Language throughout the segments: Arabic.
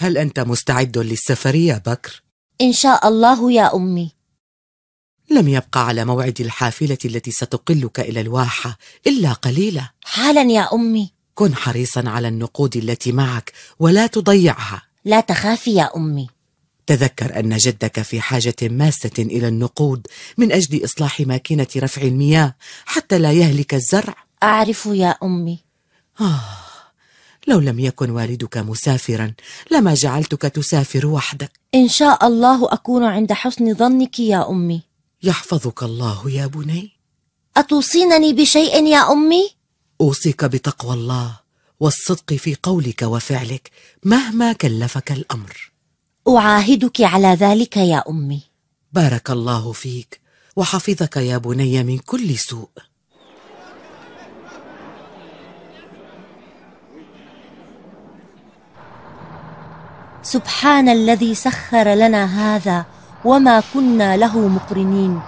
هل أنت مستعد للسفر يا بكر؟ إن شاء الله يا أمي. لم يبقى على موعد الحافلة التي ستقلك إلى الواحة إلا قليلة حالا يا أمي. كن حريصا على النقود التي معك ولا تضيعها. لا تخافي يا أمي. تذكر أن جدك في حاجة ماسة إلى النقود من أجل إصلاح ماكينة رفع المياه حتى لا يهلك الزرع. أعرف يا أمي. آه. لو لم يكن والدك مسافرا لما جعلتك تسافر وحدك؟ إن شاء الله أكون عند حسن ظنك يا أمي. يحفظك الله يا بني. أتوصينني بشيء يا أمي؟ أوصيك بتقوى الله والصدق في قولك وفعلك مهما كلفك الأمر. أعاهدك على ذلك يا أمي. بارك الله فيك وحفظك يا بني من كل سوء. سبحان الذي سخر لنا هذا وما كنا له مقرنين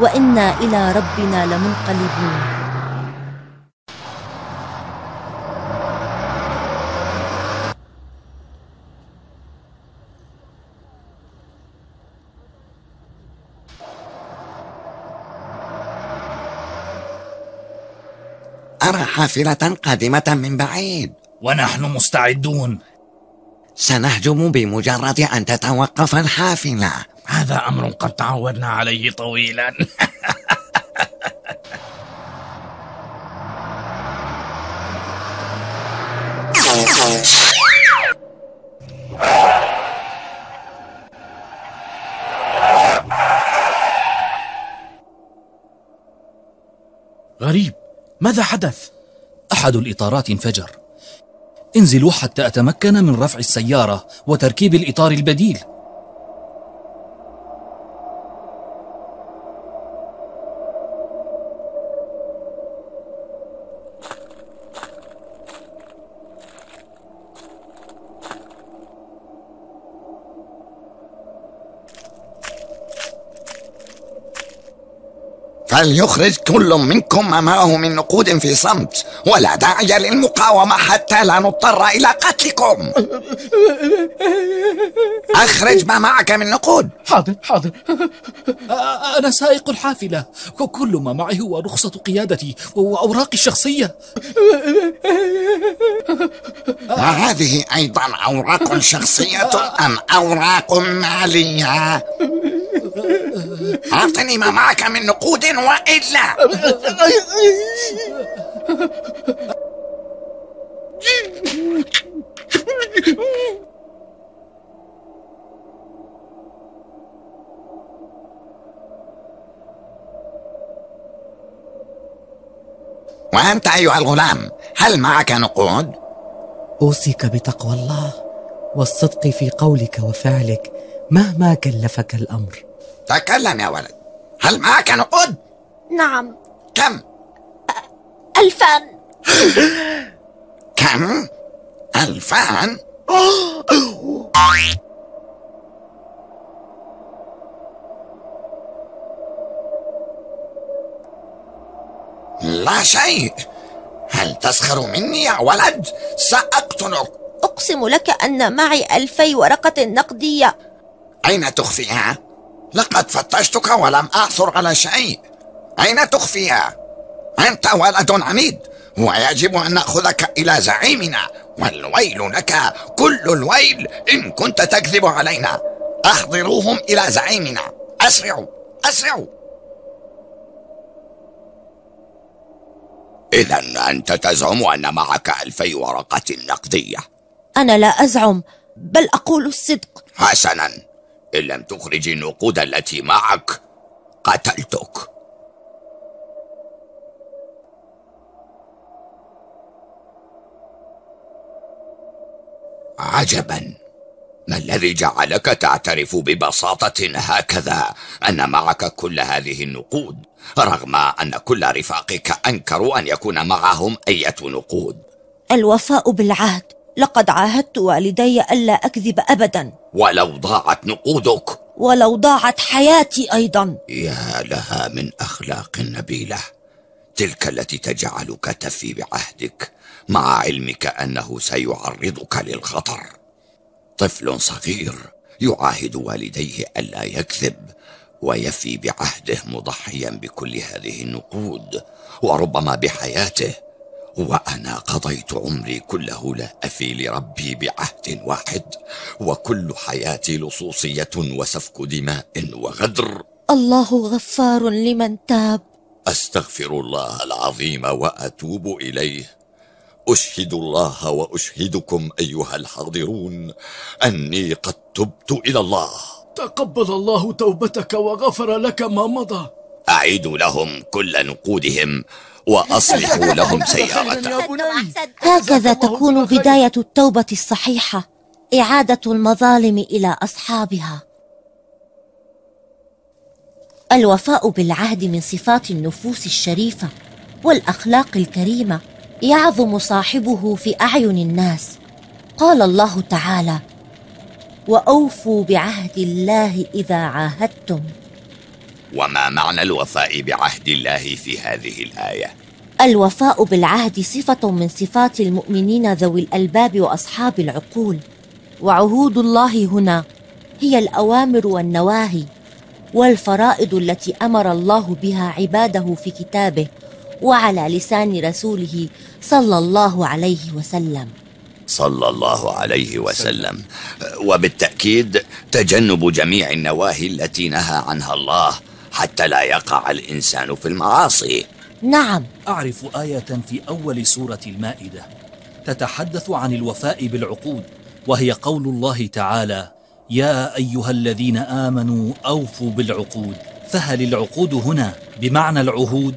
وإنا إلى ربنا لمنقلبون. أرى حافلة قادمة من بعيد. ونحن مستعدون. سنهجم بمجرد أن تتوقف الحافلة. هذا أمر قد تعودنا عليه طويلا. غريب. ماذا حدث؟ أحد الإطارات انفجر. انزلوا حتى أتمكن من رفع السيارة وتركيب الإطار البديل. فليخرج كل منكم ما معه من نقود في صمت؟ ولا داعي للمقاومة حتى لا نضطر إلى قتلكم. أخرج ما معك من نقود. حاضر حاضر. أنا سائق الحافلة. كل ما معي هو رخصة قيادتي وأوراقي الشخصية. وهذه أيضا أوراق شخصية أم أوراق مالية؟ أعطني ما معك من نقود وإلا وأنت أيها الغلام هل معك نقود؟ أوصيك بتقوى الله والصدق في قولك وفعلك مهما كلفك الأمر تكلم يا ولد هل معك نقود؟ نعم كم؟ ألفان كم؟ ألفان؟ لا شيء هل تسخر مني يا ولد؟ سأقتلك أقسم لك أن معي ألفي ورقة نقدية أين تخفيها؟ لقد فتشتك ولم أعثر على شيء. أين تخفيها؟ أنت ولد عنيد ويجب أن نأخذك إلى زعيمنا. والويل لك كل الويل إن كنت تكذب علينا. أحضروهم إلى زعيمنا. أسرعوا أسرعوا. إذا أنت تزعم أن معك ألفي ورقة نقدية. أنا لا أزعم بل أقول الصدق. حسنا. إن لم تخرج النقود التي معك قتلتك. عجبا. ما الذي جعلك تعترف ببساطة هكذا؟ أن معك كل هذه النقود رغم أن كل رفاقك أنكروا أن يكون معهم أية نقود. الوفاء بالعهد. لقد عاهدت والدي ألا أكذب أبدا. ولو ضاعت نقودك. ولو ضاعت حياتي أيضا. يا لها من أخلاق نبيلة. تلك التي تجعلك تفي بعهدك. مع علمك أنه سيعرضك للخطر. طفل صغير يعاهد والديه ألا يكذب ويفي بعهده مضحيا بكل هذه النقود. وربما بحياته وأنا قضيت عمري كله لا أفي لربي بعهد واحد وكل حياتي لصوصية وسفك دماء وغدر. الله غفار لمن تاب. أستغفر الله العظيم وأتوب إليه. أشهد الله وأشهدكم أيها الحاضرون. أني قد تبت إلى الله. تقبل الله توبتك وغفر لك ما مضى. أعيدوا لهم كل نقودهم وأصلحوا لهم سيارتهم. هكذا تكون بداية التوبة الصحيحة إعادة المظالم إلى أصحابها. الوفاء بالعهد من صفات النفوس الشريفة والأخلاق الكريمة يعظم صاحبه في أعين الناس. قال الله تعالى وأوفوا بعهد الله إذا عاهدتم. وما معنى الوفاء بعهد الله في هذه الآية؟ الوفاء بالعهد صفة من صفات المؤمنين ذوي الألباب وأصحاب العقول. وعهود الله هنا هي الأوامر والنواهي والفرائض التي أمر الله بها عباده في كتابه وعلى لسان رسوله صلى الله عليه وسلم. صلى الله عليه وسلم. وبالتأكيد تجنب جميع النواهي التي نهى عنها الله. حتى لا يقع الإنسان في المعاصي. نعم. أعرف آية في أول سورة المائدة تتحدث عن الوفاء بالعقود وهي قول الله تعالى يا أيها الذين آمنوا أوفوا بالعقود. فهل العقود هنا بمعنى العهود؟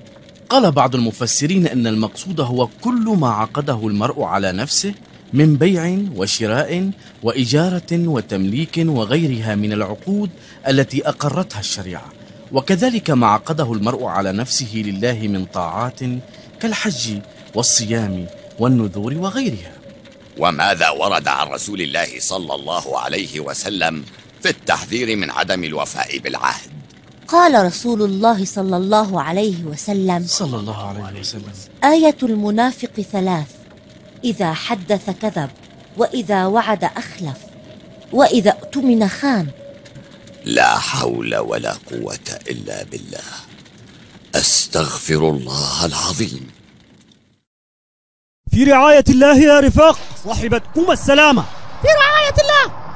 قال بعض المفسرين أن المقصود هو كل ما عقده المرء على نفسه من بيع وشراء وإجارة وتمليك وغيرها من العقود التي أقرتها الشريعة. وكذلك ما عقده المرء على نفسه لله من طاعات كالحج والصيام والنذور وغيرها. وماذا ورد عن رسول الله صلى الله عليه وسلم في التحذير من عدم الوفاء بالعهد؟ قال رسول الله صلى الله عليه وسلم صلى الله عليه وسلم. آية المنافق ثلاث. إذا حدث كذب وإذا وعد أخلف وإذا اؤتمن خان. لا حول ولا قوة إلا بالله. أستغفر الله العظيم. في رعاية الله يا رفاق صاحبتكم السلامة. في رعاية الله.